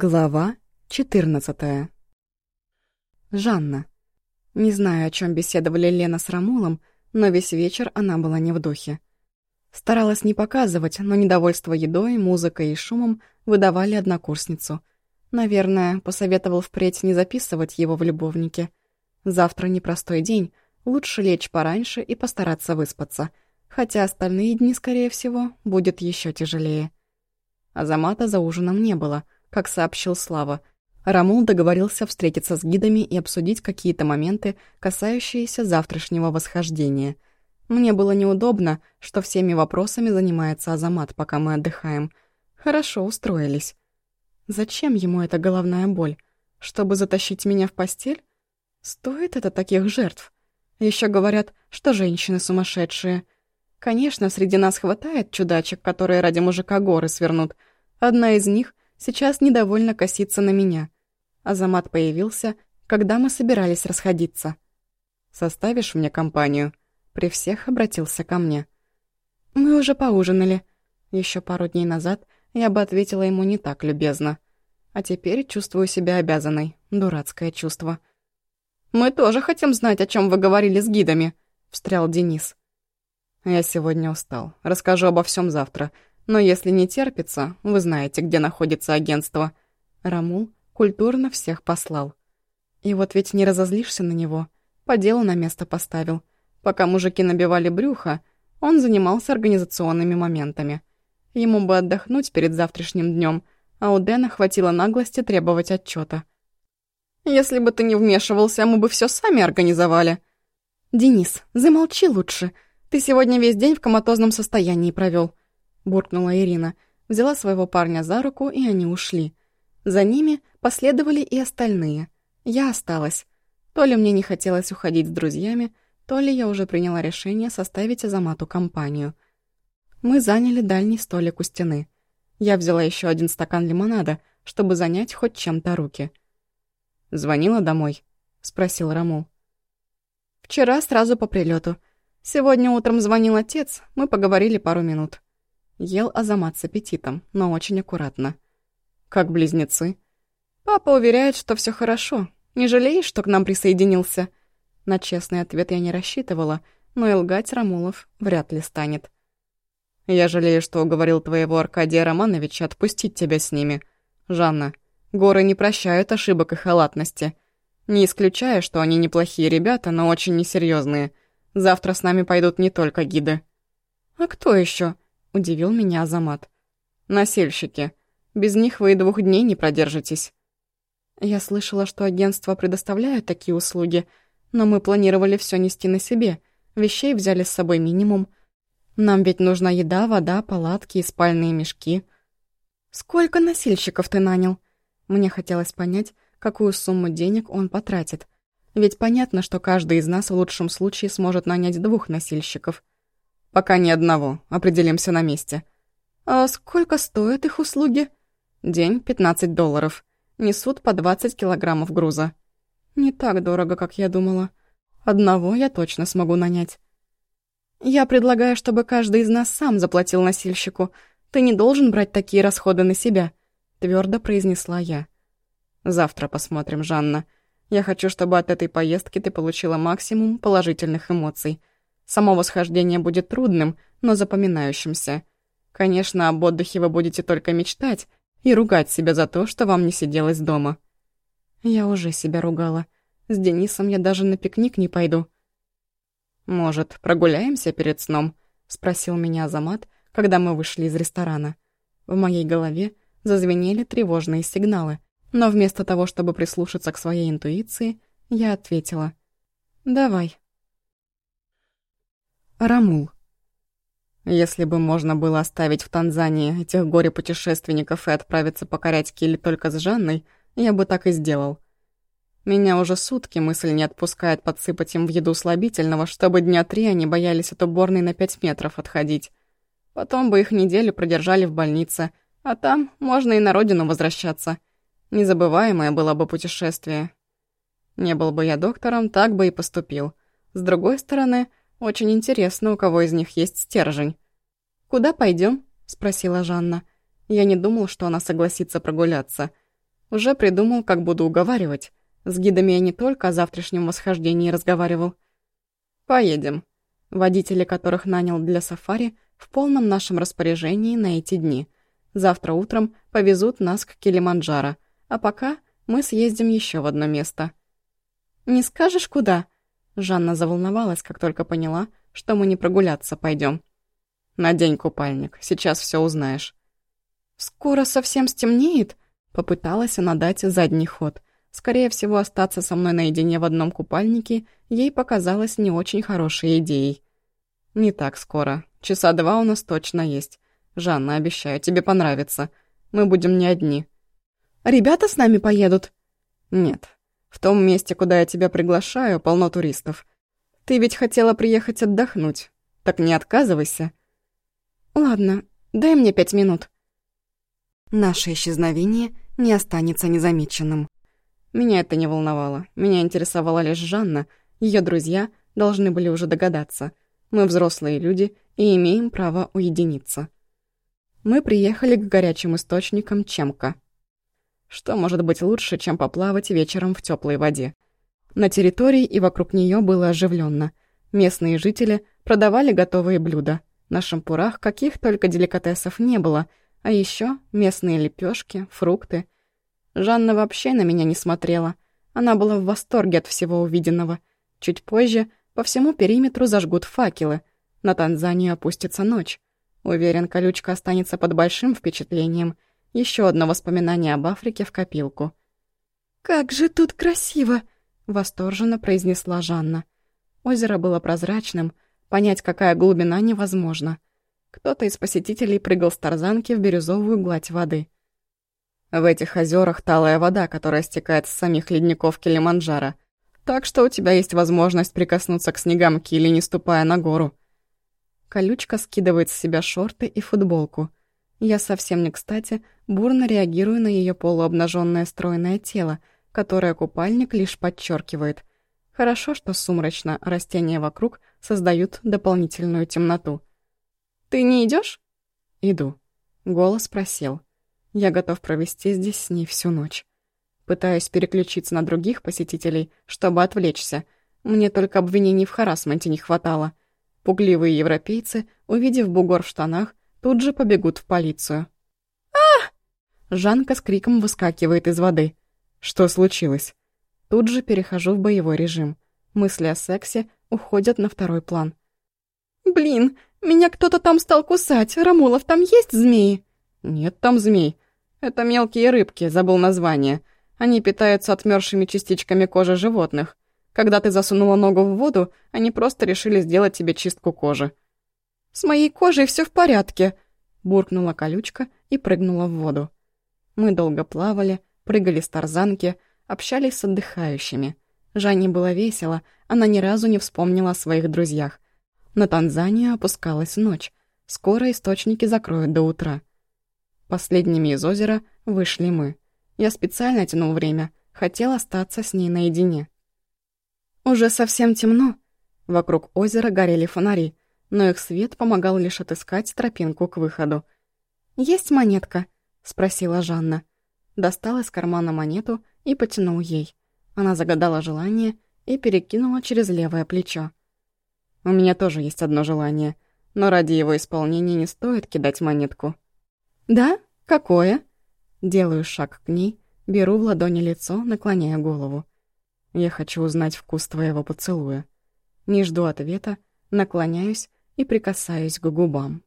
Глава 14 Жанна. Не знаю, о чем беседовали Лена с Рамулом, но весь вечер она была не в духе. Старалась не показывать, но недовольство едой, музыкой и шумом выдавали однокурсницу. Наверное, посоветовал впредь не записывать его в любовнике. Завтра непростой день, лучше лечь пораньше и постараться выспаться, хотя остальные дни, скорее всего, будет еще тяжелее. Азамата за ужином не было — как сообщил Слава. Рамул договорился встретиться с гидами и обсудить какие-то моменты, касающиеся завтрашнего восхождения. Мне было неудобно, что всеми вопросами занимается Азамат, пока мы отдыхаем. Хорошо устроились. Зачем ему эта головная боль? Чтобы затащить меня в постель? Стоит это таких жертв? Еще говорят, что женщины сумасшедшие. Конечно, среди нас хватает чудачек, которые ради мужика горы свернут. Одна из них сейчас недовольно косится на меня. Азамат появился, когда мы собирались расходиться. «Составишь мне компанию?» При всех обратился ко мне. «Мы уже поужинали». Еще пару дней назад я бы ответила ему не так любезно. А теперь чувствую себя обязанной. Дурацкое чувство. «Мы тоже хотим знать, о чем вы говорили с гидами», — встрял Денис. «Я сегодня устал. Расскажу обо всем завтра. Но если не терпится, вы знаете, где находится агентство. Рамул культурно всех послал. И вот ведь не разозлишься на него. По делу на место поставил. Пока мужики набивали брюхо, он занимался организационными моментами. Ему бы отдохнуть перед завтрашним днем, а у Дэна хватило наглости требовать отчета. «Если бы ты не вмешивался, мы бы все сами организовали». «Денис, замолчи лучше. Ты сегодня весь день в коматозном состоянии провел буркнула Ирина, взяла своего парня за руку, и они ушли. За ними последовали и остальные. Я осталась. То ли мне не хотелось уходить с друзьями, то ли я уже приняла решение составить Азамату компанию. Мы заняли дальний столик у стены. Я взяла еще один стакан лимонада, чтобы занять хоть чем-то руки. «Звонила домой?» — спросил Рамул. «Вчера сразу по прилету. Сегодня утром звонил отец, мы поговорили пару минут». Ел Азамат с аппетитом, но очень аккуратно. «Как близнецы?» «Папа уверяет, что все хорошо. Не жалеешь, что к нам присоединился?» На честный ответ я не рассчитывала, но и лгать Рамулов вряд ли станет. «Я жалею, что уговорил твоего Аркадия Романовича отпустить тебя с ними. Жанна, горы не прощают ошибок и халатности. Не исключая, что они неплохие ребята, но очень несерьезные. Завтра с нами пойдут не только гиды». «А кто еще? — удивил меня Азамат. «Насельщики. Без них вы и двух дней не продержитесь». Я слышала, что агентства предоставляют такие услуги, но мы планировали все нести на себе. Вещей взяли с собой минимум. Нам ведь нужна еда, вода, палатки и спальные мешки. Сколько носильщиков ты нанял? Мне хотелось понять, какую сумму денег он потратит. Ведь понятно, что каждый из нас в лучшем случае сможет нанять двух носильщиков. «Пока ни одного. Определимся на месте». «А сколько стоят их услуги?» «День — 15 долларов. Несут по 20 килограммов груза». «Не так дорого, как я думала. Одного я точно смогу нанять». «Я предлагаю, чтобы каждый из нас сам заплатил носильщику. Ты не должен брать такие расходы на себя», — твердо произнесла я. «Завтра посмотрим, Жанна. Я хочу, чтобы от этой поездки ты получила максимум положительных эмоций. Само восхождение будет трудным, но запоминающимся. Конечно, об отдыхе вы будете только мечтать и ругать себя за то, что вам не сиделось дома. Я уже себя ругала. С Денисом я даже на пикник не пойду. «Может, прогуляемся перед сном?» — спросил меня Азамат, когда мы вышли из ресторана. В моей голове зазвенели тревожные сигналы, но вместо того, чтобы прислушаться к своей интуиции, я ответила «Давай». Рамул. Если бы можно было оставить в Танзании этих горе-путешественников и отправиться покорять Киль только с Жанной, я бы так и сделал. Меня уже сутки мысль не отпускает подсыпать им в еду слабительного, чтобы дня три они боялись от уборной на пять метров отходить. Потом бы их неделю продержали в больнице, а там можно и на родину возвращаться. Незабываемое было бы путешествие. Не был бы я доктором, так бы и поступил. С другой стороны, очень интересно, у кого из них есть стержень. «Куда пойдем? спросила Жанна. Я не думал, что она согласится прогуляться. Уже придумал, как буду уговаривать. С гидами я не только о завтрашнем восхождении разговаривал. Поедем. Водители, которых нанял для сафари, в полном нашем распоряжении на эти дни. Завтра утром повезут нас к Килиманджаро, а пока мы съездим еще в одно место. «Не скажешь, куда?» Жанна заволновалась, как только поняла, что мы не прогуляться пойдем. «Надень купальник, сейчас все узнаешь». «Скоро совсем стемнеет?» Попыталась она дать задний ход. Скорее всего, остаться со мной наедине в одном купальнике ей показалось не очень хорошей идеей. «Не так скоро. Часа два у нас точно есть. Жанна, обещаю, тебе понравится. Мы будем не одни». «Ребята с нами поедут?» «Нет. В том месте, куда я тебя приглашаю, полно туристов. Ты ведь хотела приехать отдохнуть. Так не отказывайся». «Ладно, дай мне пять минут». Наше исчезновение не останется незамеченным. Меня это не волновало. Меня интересовала лишь Жанна. Ее друзья должны были уже догадаться. Мы взрослые люди и имеем право уединиться. Мы приехали к горячим источникам Чемка. Что может быть лучше, чем поплавать вечером в теплой воде? На территории и вокруг нее было оживленно. Местные жители продавали готовые блюда. На шампурах каких только деликатесов не было, а еще местные лепешки, фрукты — Жанна вообще на меня не смотрела. Она была в восторге от всего увиденного. Чуть позже по всему периметру зажгут факелы. На Танзанию опустится ночь. Уверен, колючка останется под большим впечатлением. Еще одно воспоминание об Африке в копилку. «Как же тут красиво!» — восторженно произнесла Жанна. Озеро было прозрачным, понять, какая глубина, невозможно. Кто-то из посетителей прыгал с тарзанки в бирюзовую гладь воды. В этих озерах талая вода, которая стекает с самих ледников Килиманджаро. Так что у тебя есть возможность прикоснуться к снегам Кили, не ступая на гору. Колючка скидывает с себя шорты и футболку. Я совсем не кстати бурно реагирую на ее полуобнаженное стройное тело, которое купальник лишь подчеркивает. Хорошо, что сумрачно растения вокруг создают дополнительную темноту. «Ты не идешь? «Иду». Голос просел. Я готов провести здесь с ней всю ночь. Пытаюсь переключиться на других посетителей, чтобы отвлечься. Мне только обвинений в харасменте не хватало. Пугливые европейцы, увидев бугор в штанах, тут же побегут в полицию. а Жанка с криком выскакивает из воды. Что случилось? Тут же перехожу в боевой режим. Мысли о сексе уходят на второй план. «Блин, меня кто-то там стал кусать. Рамулов, там есть змеи?» «Нет там змей. Это мелкие рыбки, забыл название. Они питаются отмёрзшими частичками кожи животных. Когда ты засунула ногу в воду, они просто решили сделать тебе чистку кожи». «С моей кожей все в порядке», — буркнула колючка и прыгнула в воду. Мы долго плавали, прыгали с тарзанки, общались с отдыхающими. Жанне было весело, она ни разу не вспомнила о своих друзьях. На Танзанию опускалась ночь. Скоро источники закроют до утра. Последними из озера вышли мы. Я специально тянул время, хотел остаться с ней наедине. Уже совсем темно. Вокруг озера горели фонари, но их свет помогал лишь отыскать тропинку к выходу. «Есть монетка?» — спросила Жанна. Достал из кармана монету и потянул ей. Она загадала желание и перекинула через левое плечо. «У меня тоже есть одно желание, но ради его исполнения не стоит кидать монетку». «Да? Какое?» Делаю шаг к ней, беру в ладони лицо, наклоняя голову. Я хочу узнать вкус твоего поцелуя. Не жду ответа, наклоняюсь и прикасаюсь к губам.